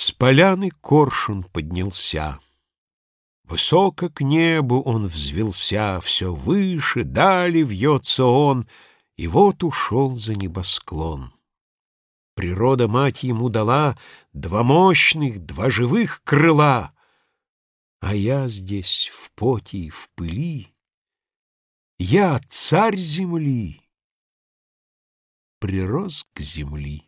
С поляны коршун поднялся. Высоко к небу он взвелся, Все выше, дали вьется он, И вот ушел за небосклон. Природа мать ему дала Два мощных, два живых крыла, А я здесь в поте и в пыли, Я царь земли, прирос к земли.